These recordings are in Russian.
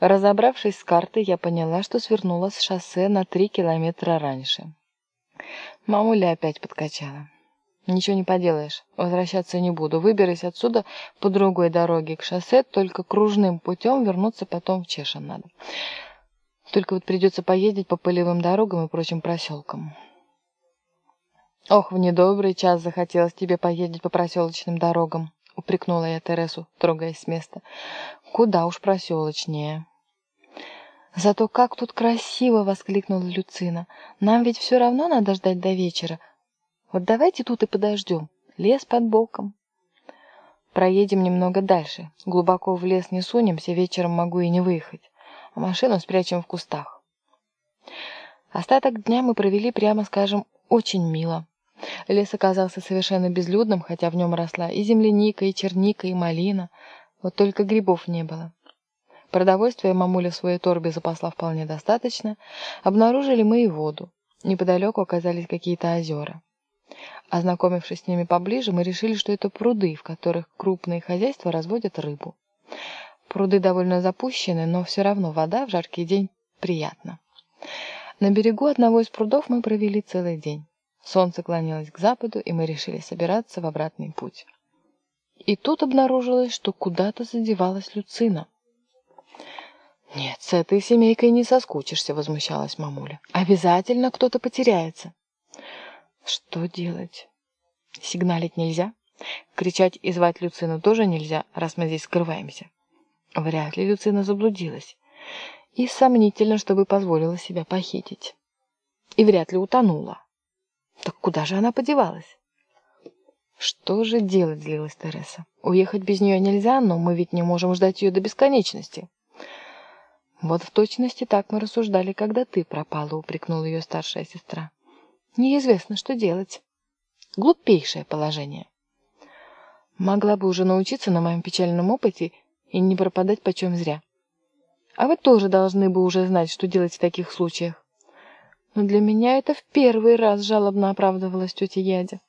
Разобравшись с картой, я поняла, что свернула с шоссе на три километра раньше. Мамуля опять подкачала. Ничего не поделаешь, возвращаться не буду. Выберусь отсюда по другой дороге к шоссе, только кружным путем вернуться потом в Чешин надо. Только вот придется поездить по полевым дорогам и прочим проселкам. Ох, в недобрый час захотелось тебе поездить по проселочным дорогам, упрекнула я Тересу, трогаясь с места. Куда уж проселочнее. Зато как тут красиво, воскликнула Люцина. Нам ведь все равно надо ждать до вечера, вот давайте тут и подождем. Лес под боком. Проедем немного дальше. Глубоко в лес не сунемся, вечером могу и не выехать. А машину спрячем в кустах. Остаток дня мы провели, прямо скажем, очень мило. Лес оказался совершенно безлюдным, хотя в нем росла и земляника, и черника, и малина. Вот только грибов не было. Продовольствие мамуля в своей торбе запасла вполне достаточно. Обнаружили мы и воду. Неподалеку оказались какие-то озера. Ознакомившись с ними поближе, мы решили, что это пруды, в которых крупные хозяйства разводят рыбу. Пруды довольно запущены, но все равно вода в жаркий день приятна. На берегу одного из прудов мы провели целый день. Солнце клонилось к западу, и мы решили собираться в обратный путь. И тут обнаружилось, что куда-то задевалась Люцина. «Нет, с этой семейкой не соскучишься», — возмущалась мамуля. «Обязательно кто-то потеряется». Что делать? Сигналить нельзя? Кричать и звать Люцину тоже нельзя, раз мы здесь скрываемся. Вряд ли Люцина заблудилась. И сомнительно, чтобы позволила себя похитить. И вряд ли утонула. Так куда же она подевалась? Что же делать, злилась Тереса. Уехать без нее нельзя, но мы ведь не можем ждать ее до бесконечности. Вот в точности так мы рассуждали, когда ты пропала, упрекнула ее старшая сестра. Неизвестно, что делать. Глупейшее положение. Могла бы уже научиться на моем печальном опыте и не пропадать почем зря. А вы тоже должны бы уже знать, что делать в таких случаях. Но для меня это в первый раз жалобно оправдывалась тетя Ядя.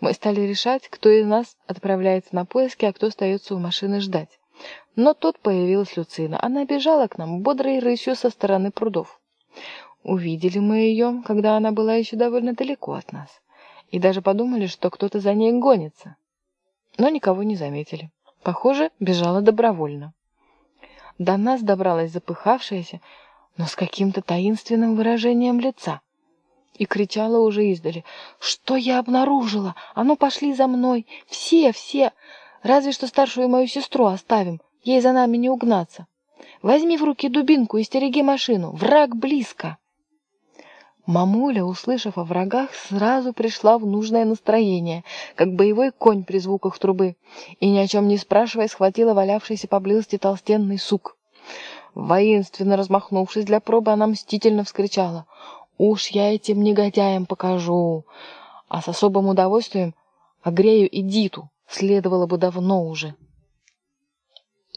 Мы стали решать, кто из нас отправляется на поиски, а кто остается у машины ждать. Но тут появилась Люцина. Она бежала к нам бодрой рысью со стороны прудов. Увидели мы ее, когда она была еще довольно далеко от нас, и даже подумали, что кто-то за ней гонится. Но никого не заметили. Похоже, бежала добровольно. До нас добралась запыхавшаяся, но с каким-то таинственным выражением лица. И кричала уже издали. «Что я обнаружила? А ну, пошли за мной! Все, все! Разве что старшую мою сестру оставим, ей за нами не угнаться. Возьми в руки дубинку и стереги машину, враг близко!» Мамуля, услышав о врагах, сразу пришла в нужное настроение, как боевой конь при звуках трубы, и ни о чем не спрашивая схватила валявшийся поблизости толстенный сук. Воинственно размахнувшись для пробы, она мстительно вскричала «Уж я этим негодяям покажу!» А с особым удовольствием огрею и Диту, следовало бы давно уже.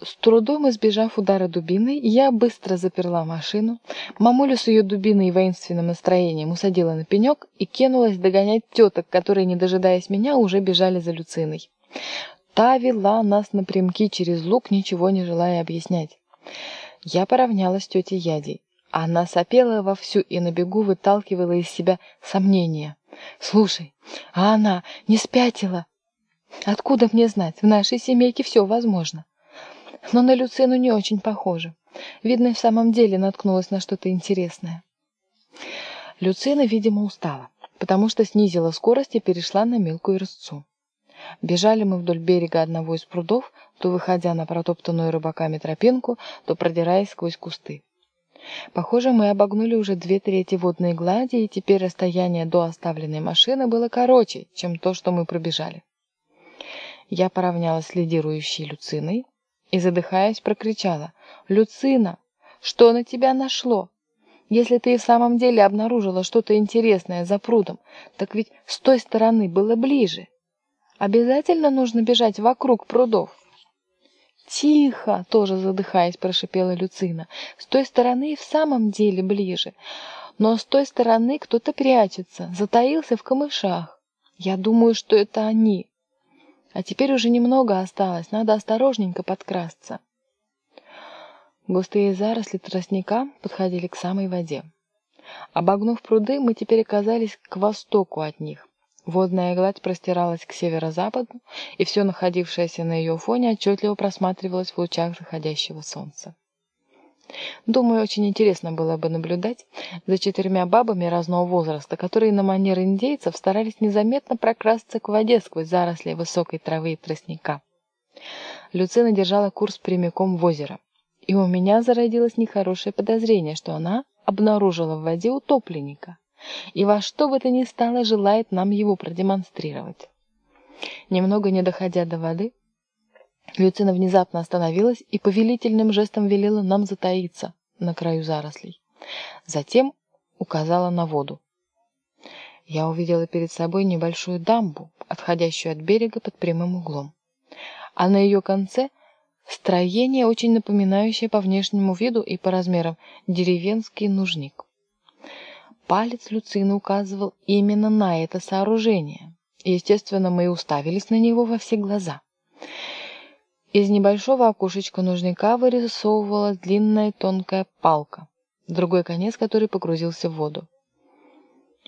С трудом избежав удара дубиной, я быстро заперла машину, мамулю с ее дубиной и воинственным настроением усадила на пенек и кинулась догонять теток, которые, не дожидаясь меня, уже бежали за Люциной. Та вела нас напрямки через луг, ничего не желая объяснять. Я поравнялась с тетей Ядей. Она сопела вовсю и на бегу выталкивала из себя сомнения. «Слушай, а она не спятила?» «Откуда мне знать? В нашей семейке все возможно» но на Люцину не очень похоже. Видно, в самом деле наткнулась на что-то интересное. Люцина, видимо, устала, потому что снизила скорость и перешла на мелкую рысцу. Бежали мы вдоль берега одного из прудов, то выходя на протоптанную рыбаками тропинку, то продираясь сквозь кусты. Похоже, мы обогнули уже две трети водной глади, и теперь расстояние до оставленной машины было короче, чем то, что мы пробежали. Я поравнялась с лидирующей Люциной, и, задыхаясь, прокричала. «Люцина, что на тебя нашло? Если ты и в самом деле обнаружила что-то интересное за прудом, так ведь с той стороны было ближе. Обязательно нужно бежать вокруг прудов». «Тихо!» — тоже задыхаясь, прошипела Люцина. «С той стороны и в самом деле ближе. Но с той стороны кто-то прячется, затаился в камышах. Я думаю, что это они. А теперь уже немного осталось, надо осторожненько подкрасться. Густые заросли тростника подходили к самой воде. Обогнув пруды, мы теперь оказались к востоку от них. Водная гладь простиралась к северо-западу, и все находившееся на ее фоне отчетливо просматривалось в лучах заходящего солнца. Думаю, очень интересно было бы наблюдать за четырьмя бабами разного возраста, которые на манер индейцев старались незаметно прокрасться к воде сквозь заросли высокой травы и тростника. Люцина держала курс прямиком в озеро, и у меня зародилось нехорошее подозрение, что она обнаружила в воде утопленника и во что бы то ни стало желает нам его продемонстрировать. Немного не доходя до воды, Люцина внезапно остановилась и повелительным жестом велела нам затаиться на краю зарослей. Затем указала на воду. Я увидела перед собой небольшую дамбу, отходящую от берега под прямым углом. А на ее конце строение, очень напоминающее по внешнему виду и по размерам деревенский нужник. Палец Люцины указывал именно на это сооружение. Естественно, мы уставились на него во все глаза. Из небольшого окошечка нужника вырисовывалась длинная тонкая палка, другой конец которой погрузился в воду.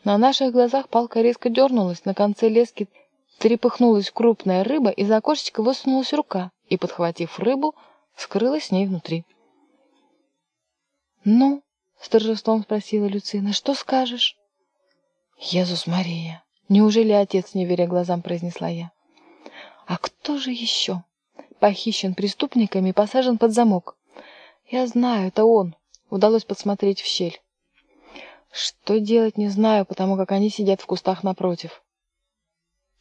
На наших глазах палка резко дернулась, на конце лески трепыхнулась крупная рыба, из окошечка высунулась рука и, подхватив рыбу, скрылась с ней внутри. «Ну?» — с торжеством спросила Люцина. «Что скажешь?» «Езус Мария! Неужели отец, не веря глазам, произнесла я? А кто же еще?» похищен преступниками и посажен под замок. Я знаю, это он. Удалось подсмотреть в щель. Что делать, не знаю, потому как они сидят в кустах напротив.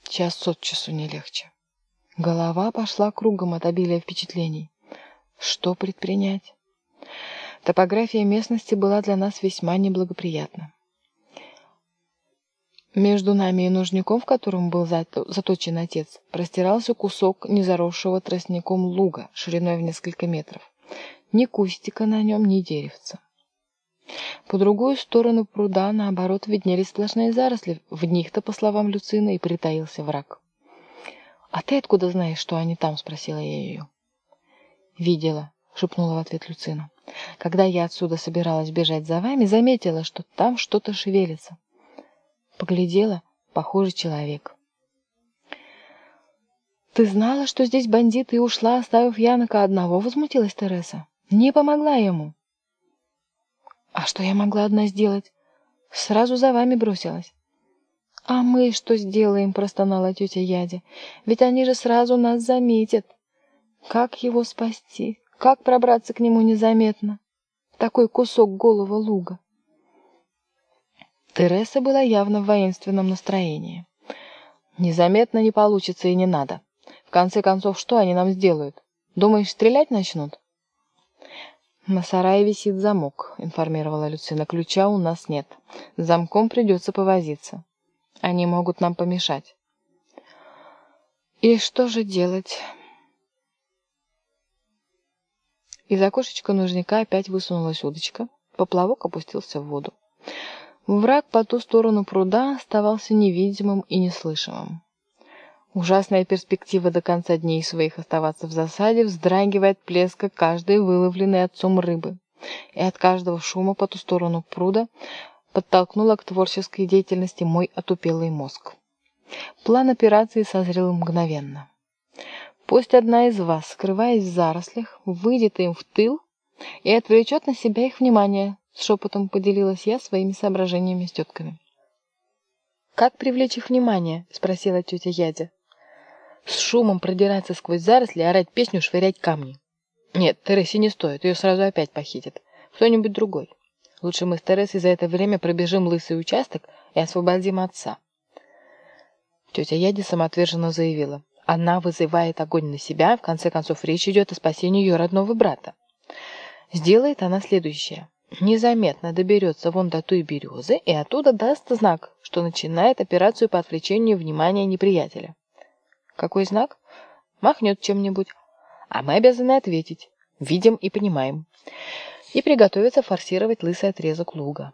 Час от часу не легче. Голова пошла кругом от обилия впечатлений. Что предпринять? Топография местности была для нас весьма неблагоприятна. Между нами и нужником, в котором был заточен отец, простирался кусок незаросшего тростником луга шириной в несколько метров. Ни кустика на нем, ни деревца. По другую сторону пруда, наоборот, виднелись сплошные заросли. В них-то, по словам Люцины, и притаился враг. «А ты откуда знаешь, что они там?» — спросила я ее. «Видела», — шепнула в ответ Люцина. «Когда я отсюда собиралась бежать за вами, заметила, что там что-то шевелится. Поглядела, похоже, человек. «Ты знала, что здесь бандиты, и ушла, оставив Янока одного?» — возмутилась Тереса. «Не помогла ему». «А что я могла одна сделать?» «Сразу за вами бросилась». «А мы что сделаем?» — простонала тетя Ядя. «Ведь они же сразу нас заметят. Как его спасти? Как пробраться к нему незаметно? Такой кусок голого луга». Тереса была явно в воинственном настроении. «Незаметно не получится и не надо. В конце концов, что они нам сделают? Думаешь, стрелять начнут?» «На сарае висит замок», — информировала Люцина. «Ключа у нас нет. С замком придется повозиться. Они могут нам помешать». «И что же делать?» Из окошечка нужника опять высунулась удочка. Поплавок опустился в воду. Враг по ту сторону пруда оставался невидимым и неслышимым. Ужасная перспектива до конца дней своих оставаться в засаде вздрагивает плеска каждой выловленной отцом рыбы, и от каждого шума по ту сторону пруда подтолкнула к творческой деятельности мой отупелый мозг. План операции созрел мгновенно. Пусть одна из вас, скрываясь в зарослях, выйдет им в тыл и отвлечет на себя их внимание, с шепотом поделилась я своими соображениями с тетками. «Как привлечь их внимание?» — спросила тетя Ядя. «С шумом продираться сквозь заросли, орать песню, швырять камни». «Нет, Тересе не стоит, ее сразу опять похитят. Кто-нибудь другой. Лучше мы с Тересой за это время пробежим лысый участок и освободим отца». Тетя Яди самоотверженно заявила. Она вызывает огонь на себя, в конце концов речь идет о спасении ее родного брата. Сделает она следующее незаметно доберется вон до той березы и оттуда даст знак, что начинает операцию по отвлечению внимания неприятеля. Какой знак? Махнет чем-нибудь. А мы обязаны ответить. Видим и понимаем. И приготовиться форсировать лысый отрезок луга.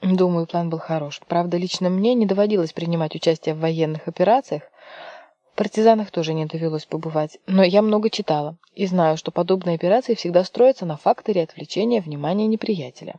Думаю, план был хорош. Правда, лично мне не доводилось принимать участие в военных операциях. Партизанах тоже не довелось побывать, но я много читала и знаю, что подобные операции всегда строятся на факторе отвлечения внимания неприятеля.